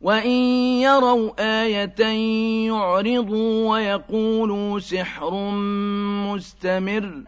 وَإِن يَرَوْا آيَةً يُعْرِضُوا وَيَقُولُوا سِحْرٌ مُّسْتَمِرٌّ